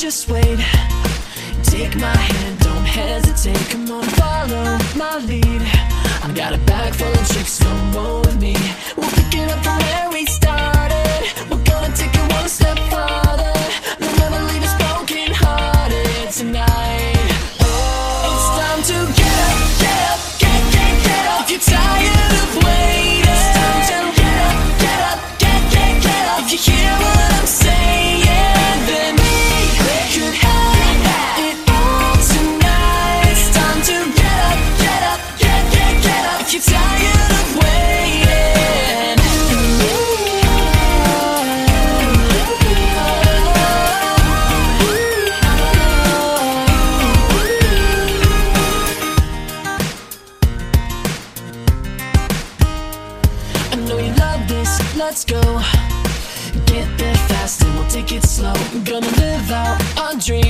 just wait. Take my hand, don't hesitate. Come on, follow my lead. I got a bag full of tricks, come on with me. We'll pick it up from where we start. let's go. Get there fast and we'll take it slow. Gonna live out our dreams.